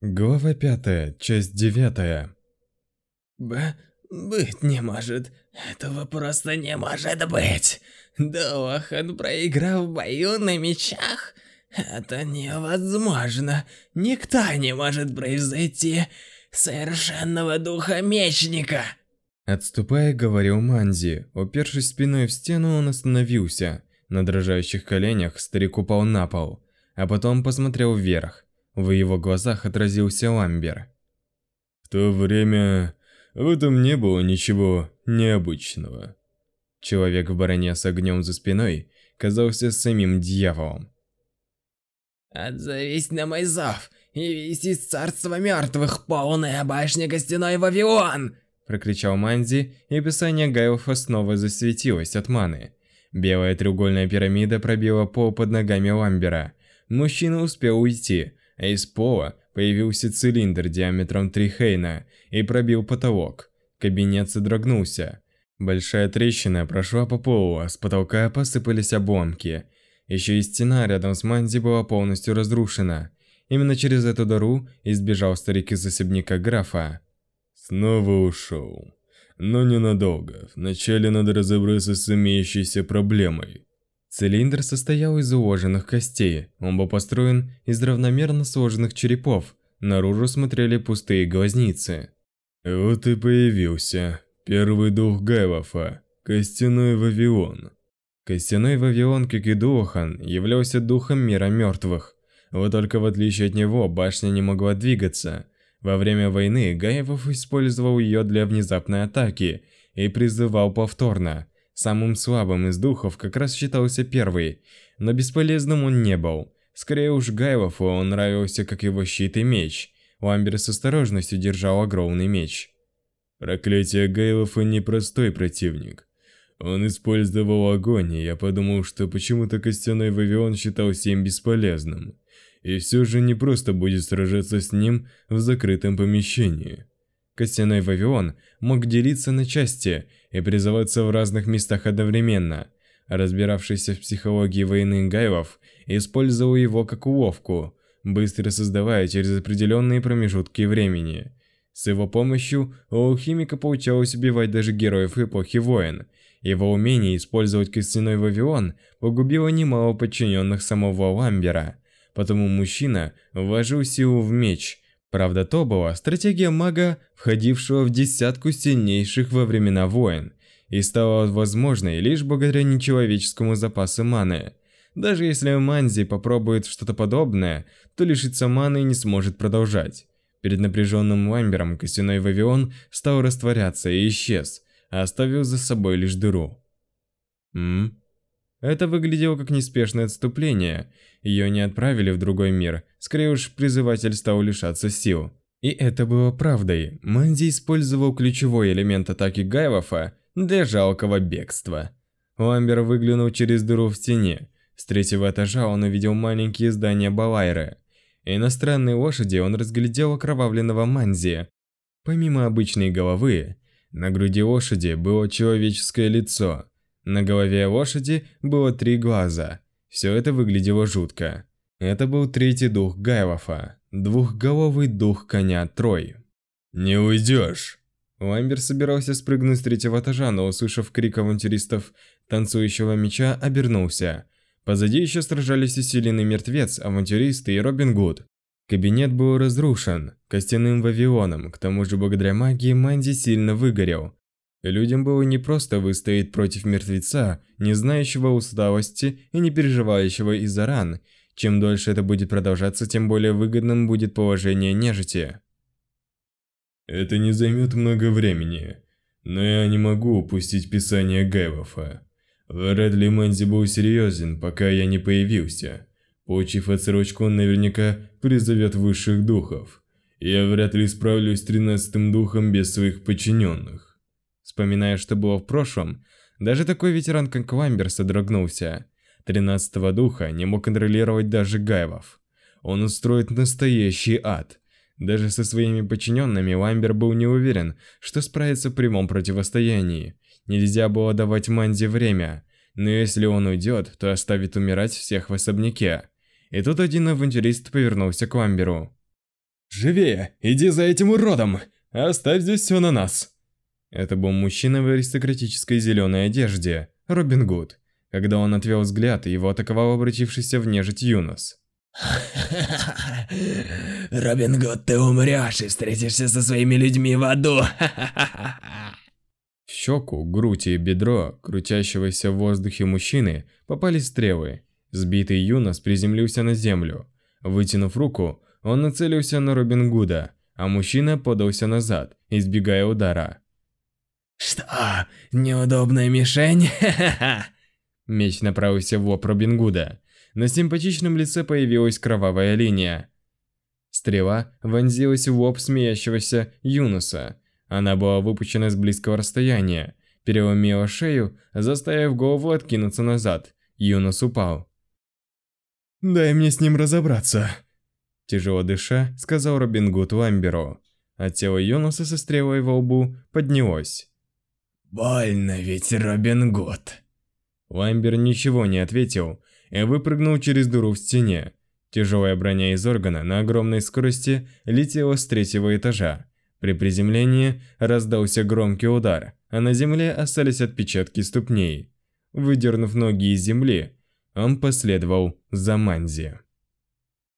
Глава пятая, часть девятая. Б... быть не может. Этого просто не может быть. Дохан проиграл в бою на мечах? Это невозможно. Никто не может произойти совершенного духа мечника. Отступая, говорил Манзи. Упершись спиной в стену, он остановился. На дрожащих коленях старик упал на пол, а потом посмотрел вверх. В его глазах отразился Ламбер. В то время в этом не было ничего необычного. Человек в броне с огнем за спиной казался самим дьяволом. «Отзовись на мой зов и явись из царства мертвых, полная башня костяной Вавилон!» Прокричал Манзи, и описание Гайлфа снова засветилось от маны. Белая треугольная пирамида пробила пол под ногами Ламбера. Мужчина успел уйти, а из пола появился цилиндр диаметром 3 хейна и пробил потолок. Кабинет содрогнулся. Большая трещина прошла по полу, а с потолка посыпались обломки. Еще и стена рядом с Манди была полностью разрушена. Именно через эту дыру избежал старик из особняка графа. Снова ушел. Но ненадолго. Вначале надо разобраться с имеющейся проблемой. Цилиндр состоял из уложенных костей. Он был построен из равномерно сложенных черепов. Наружу смотрели пустые глазницы. Вот и появился первый дух Гайвафа, Костяной Вавилон. Костяной Вавилон, как и Духан, являлся духом мира мертвых. Вот только в отличие от него, башня не могла двигаться. Во время войны Гаевов использовал ее для внезапной атаки и призывал повторно – Самым слабым из духов как раз считался первый, но бесполезным он не был. Скорее уж Гайлофу он нравился как его щит и меч. Ламбер с осторожностью держал огромный меч. Проклятие Гайлофа непростой противник. Он использовал огонь, и я подумал, что почему-то костяной Вавион считался им бесполезным. И все же не просто будет сражаться с ним в закрытом помещении. Костяной Вавион мог делиться на части и призываться в разных местах одновременно. Разбиравшийся в психологии войны Гайлов использовал его как уловку, быстро создавая через определенные промежутки времени. С его помощью у алхимика получалось убивать даже героев эпохи войн. Его умение использовать костяной Вавион погубило немало подчиненных самого Ламбера, потому мужчина вложил силу в меч – Правда, то была стратегия мага, входившего в десятку сильнейших во времена войн, и стала возможной лишь благодаря нечеловеческому запасу маны. Даже если Манзи попробует что-то подобное, то лишиться маны и не сможет продолжать. Перед напряженным ламбером костяной Вавион стал растворяться и исчез, оставив за собой лишь дыру. М? Это выглядело как неспешное отступление. Ее не отправили в другой мир, скорее уж призыватель стал лишаться сил. И это было правдой. Манди использовал ключевой элемент атаки Гайвафа для жалкого бегства. Ламбер выглянул через дыру в стене. С третьего этажа он увидел маленькие здания Балайры. Иностранной лошади он разглядел окровавленного Манзи. Помимо обычной головы, на груди лошади было человеческое лицо – на голове лошади было три глаза. Все это выглядело жутко. Это был третий дух Гайлофа, двухголовый дух коня Трой. «Не уйдешь!» Ламбер собирался спрыгнуть с третьего этажа, но, услышав крик авантюристов танцующего меча, обернулся. Позади еще сражались усиленный мертвец, авантюристы и Робин Гуд. Кабинет был разрушен костяным вавилоном, к тому же благодаря магии Манди сильно выгорел. Людям было не просто выстоять против мертвеца, не знающего усталости и не переживающего из-за ран. Чем дольше это будет продолжаться, тем более выгодным будет положение нежити. Это не займет много времени, но я не могу упустить писание. Вряд ли Мэнзи был серьезен, пока я не появился. Получив отсрочку, он наверняка призовет высших духов. Я вряд ли справлюсь с тринадцатым духом без своих подчиненных. Вспоминая, что было в прошлом, даже такой ветеран, как Ламбер, содрогнулся. Тринадцатого духа не мог контролировать даже Гайвов. Он устроит настоящий ад. Даже со своими подчиненными Ламбер был не уверен, что справится в прямом противостоянии. Нельзя было давать Манди время, но если он уйдет, то оставит умирать всех в особняке. И тут один авантюрист повернулся к Ламберу. Живее, иди за этим уродом! Оставь здесь все на нас!» Это был мужчина в аристократической зеленой одежде, Робин Гуд. Когда он отвел взгляд, его атаковал обратившийся в нежить Юнос. Робин Гуд, ты умрешь и встретишься со своими людьми в аду. В щеку, грудь и бедро крутящегося в воздухе мужчины попали стрелы. Сбитый Юнос приземлился на землю. Вытянув руку, он нацелился на Робин Гуда, а мужчина подался назад, избегая удара. Что? Неудобная мишень? Меч направился в лоб Робин Гуда. На симпатичном лице появилась кровавая линия. Стрела вонзилась в лоб смеящегося Юноса. Она была выпущена с близкого расстояния, переломила шею, заставив голову откинуться назад. Юнос упал. «Дай мне с ним разобраться», – тяжело дыша, сказал Робин Гуд Ламберу. А тело Юноса со стрелой во лбу поднялось. «Больно ведь, Робин Гуд». Ламбер ничего не ответил и выпрыгнул через дыру в стене. Тяжелая броня из органа на огромной скорости летела с третьего этажа. При приземлении раздался громкий удар, а на земле остались отпечатки ступней. Выдернув ноги из земли, он последовал за Манзи.